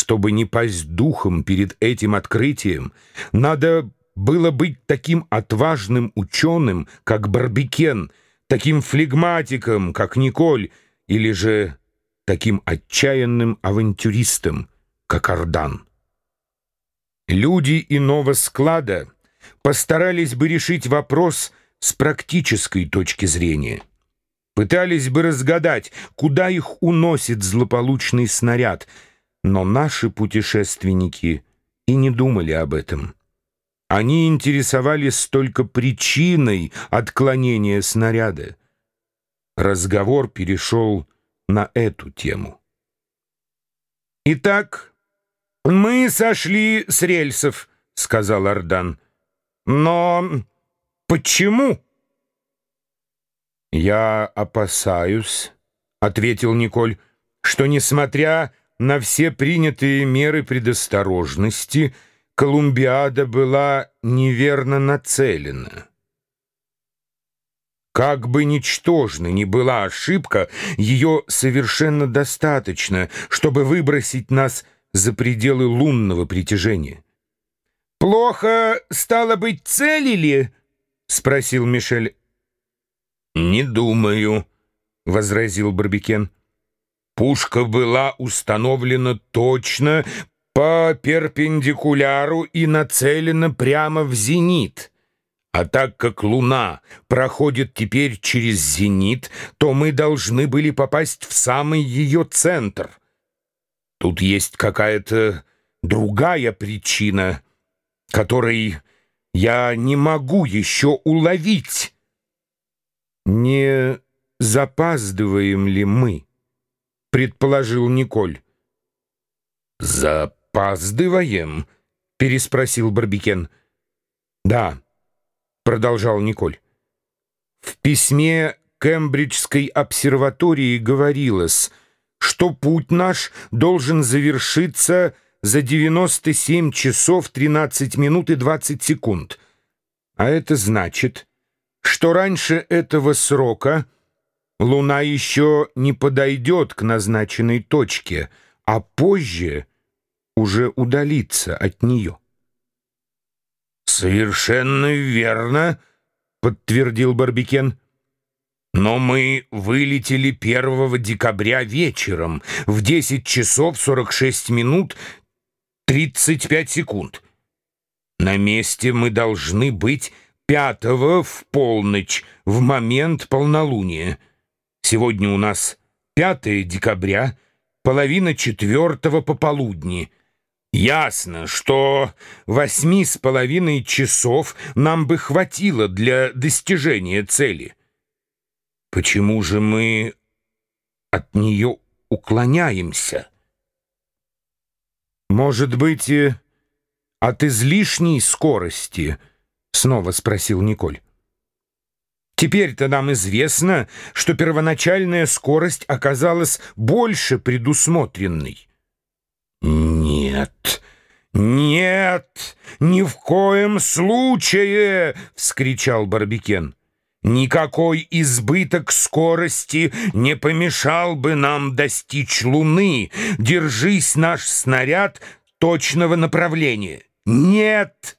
Чтобы не пасть духом перед этим открытием, надо было быть таким отважным ученым, как Барбикен, таким флегматиком, как Николь, или же таким отчаянным авантюристом, как Ардан. Люди иного склада постарались бы решить вопрос с практической точки зрения. Пытались бы разгадать, куда их уносит злополучный снаряд, но наши путешественники и не думали об этом. Они интересовались только причиной отклонения снаряда. Разговор перешел на эту тему. «Итак, мы сошли с рельсов», — сказал Ардан. «Но почему?» «Я опасаюсь», — ответил Николь, «что, несмотря на все принятые меры предосторожности, — Колумбиада была неверно нацелена. Как бы ничтожна ни была ошибка, ее совершенно достаточно, чтобы выбросить нас за пределы лунного притяжения. «Плохо, стало быть, целили?» — спросил Мишель. «Не думаю», — возразил Барбикен. «Пушка была установлена точно по перпендикуляру и нацелена прямо в зенит. А так как Луна проходит теперь через зенит, то мы должны были попасть в самый ее центр. Тут есть какая-то другая причина, которой я не могу еще уловить. «Не запаздываем ли мы?» — предположил Николь. «Запаздываем?» Переспросил Барбикен. «Да», — продолжал Николь. «В письме Кембриджской обсерватории говорилось, что путь наш должен завершиться за 97 часов 13 минут и 20 секунд. А это значит, что раньше этого срока Луна еще не подойдет к назначенной точке, а позже — уже удалиться от нее. «Совершенно верно», — подтвердил Барбикен. «Но мы вылетели 1 декабря вечером в 10 часов 46 минут 35 секунд. На месте мы должны быть 5 в полночь, в момент полнолуния. Сегодня у нас 5 декабря, половина четвертого пополудни». Ясно, что восьми с половиной часов нам бы хватило для достижения цели. Почему же мы от нее уклоняемся? Может быть, от излишней скорости? Снова спросил Николь. Теперь-то нам известно, что первоначальная скорость оказалась больше предусмотренной. «Нет, нет, ни в коем случае!» — вскричал Барбикен. «Никакой избыток скорости не помешал бы нам достичь Луны. Держись, наш снаряд, точного направления. Нет!»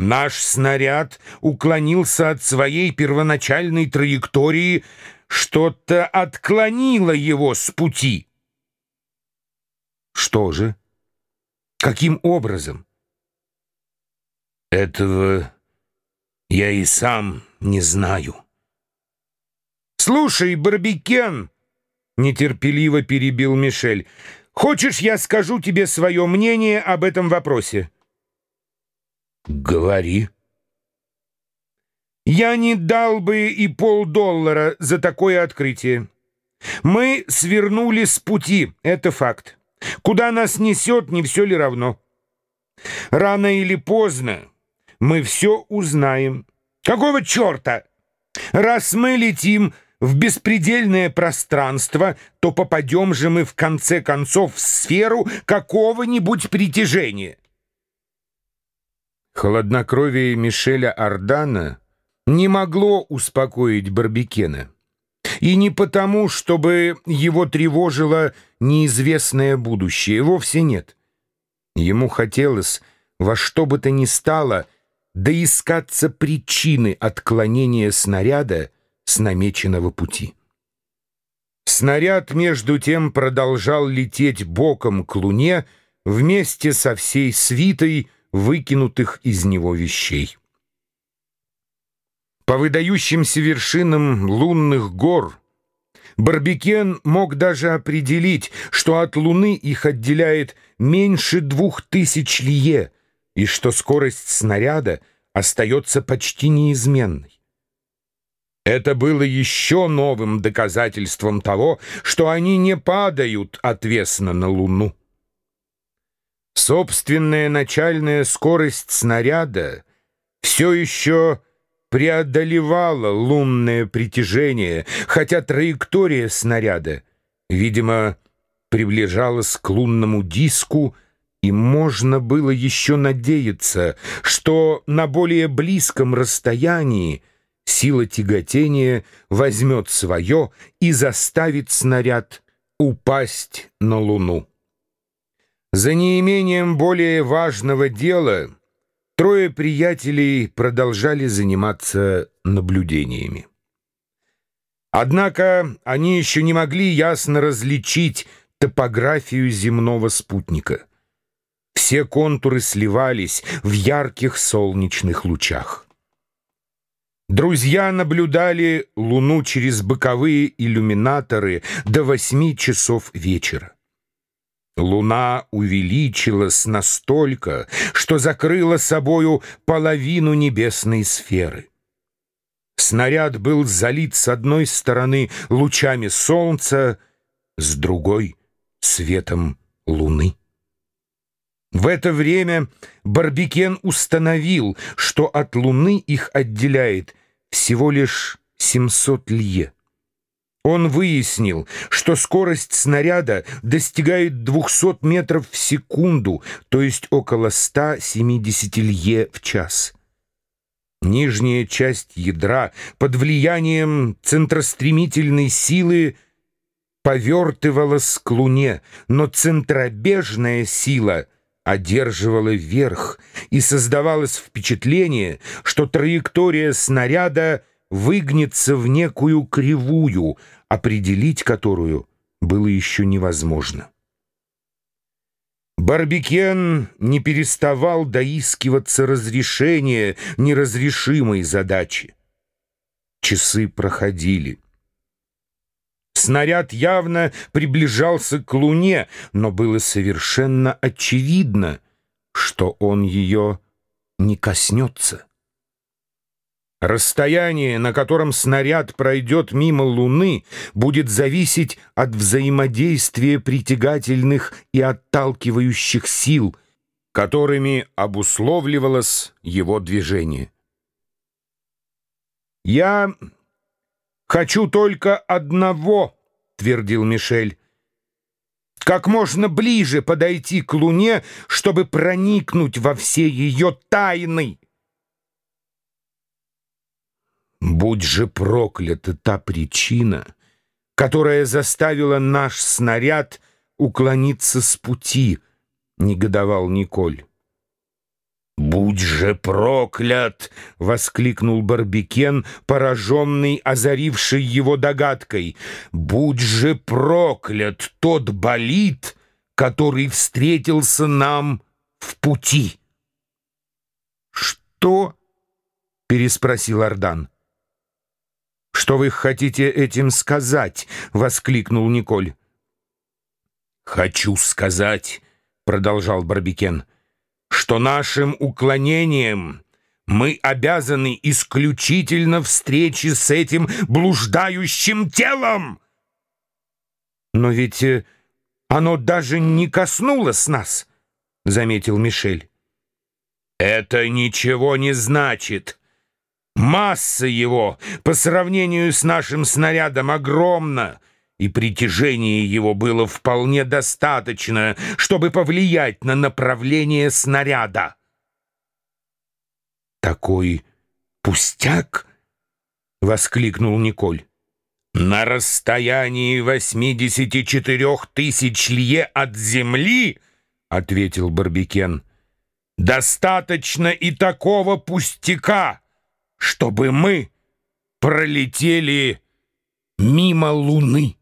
Наш снаряд уклонился от своей первоначальной траектории, что-то отклонило его с пути. Что же? Каким образом? Этого я и сам не знаю. «Слушай, Барбикен!» — нетерпеливо перебил Мишель. «Хочешь, я скажу тебе свое мнение об этом вопросе?» «Говори». «Я не дал бы и полдоллара за такое открытие. Мы свернули с пути, это факт. Куда нас несет, не все ли равно? Рано или поздно мы все узнаем. Какого черта? Раз мы летим в беспредельное пространство, то попадем же мы в конце концов в сферу какого-нибудь притяжения. Холоднокровие Мишеля Ардана не могло успокоить Барбикена. И не потому, чтобы его тревожило неизвестное будущее, вовсе нет. Ему хотелось во что бы то ни стало доискаться причины отклонения снаряда с намеченного пути. Снаряд, между тем, продолжал лететь боком к луне вместе со всей свитой выкинутых из него вещей. По выдающимся вершинам лунных гор Барбикен мог даже определить, что от Луны их отделяет меньше двух тысяч лье, и что скорость снаряда остается почти неизменной. Это было еще новым доказательством того, что они не падают отвесно на Луну. Собственная начальная скорость снаряда все еще преодолевала лунное притяжение, хотя траектория снаряда, видимо, приближалась к лунному диску, и можно было еще надеяться, что на более близком расстоянии сила тяготения возьмет свое и заставит снаряд упасть на Луну. За неимением более важного дела трое приятелей продолжали заниматься наблюдениями. Однако они еще не могли ясно различить топографию земного спутника. Все контуры сливались в ярких солнечных лучах. Друзья наблюдали Луну через боковые иллюминаторы до восьми часов вечера. Луна увеличилась настолько, что закрыла собою половину небесной сферы. Снаряд был залит с одной стороны лучами солнца, с другой — светом луны. В это время Барбикен установил, что от луны их отделяет всего лишь 700 лье. Он выяснил, что скорость снаряда достигает 200 метров в секунду, то есть около 170 лье в час. Нижняя часть ядра под влиянием центростремительной силы повертывалась к Луне, но центробежная сила одерживала верх, и создавалось впечатление, что траектория снаряда — выгнется в некую кривую, определить которую было еще невозможно. Барбикен не переставал доискиваться разрешения неразрешимой задачи. Часы проходили. Снаряд явно приближался к Луне, но было совершенно очевидно, что он ее не коснется. Расстояние, на котором снаряд пройдет мимо Луны, будет зависеть от взаимодействия притягательных и отталкивающих сил, которыми обусловливалось его движение. «Я хочу только одного», — твердил Мишель, — «как можно ближе подойти к Луне, чтобы проникнуть во все ее тайны». Будь же проклята та причина, которая заставила наш снаряд уклониться с пути, — негодовал Николь. «Будь же проклят!» — воскликнул Барбикен, пораженный, озаривший его догадкой. «Будь же проклят тот болид, который встретился нам в пути!» «Что?» — переспросил Ардан. «Что вы хотите этим сказать?» — воскликнул Николь. «Хочу сказать», — продолжал Барбикен, «что нашим уклонением мы обязаны исключительно встрече с этим блуждающим телом». «Но ведь э, оно даже не коснулось нас», — заметил Мишель. «Это ничего не значит», Масса его по сравнению с нашим снарядом огромна, и притяжение его было вполне достаточно, чтобы повлиять на направление снаряда. «Такой пустяк!» — воскликнул Николь. «На расстоянии 84 тысяч лье от земли, ответил Барбикен. «Достаточно и такого пустяка, чтобы мы пролетели мимо Луны».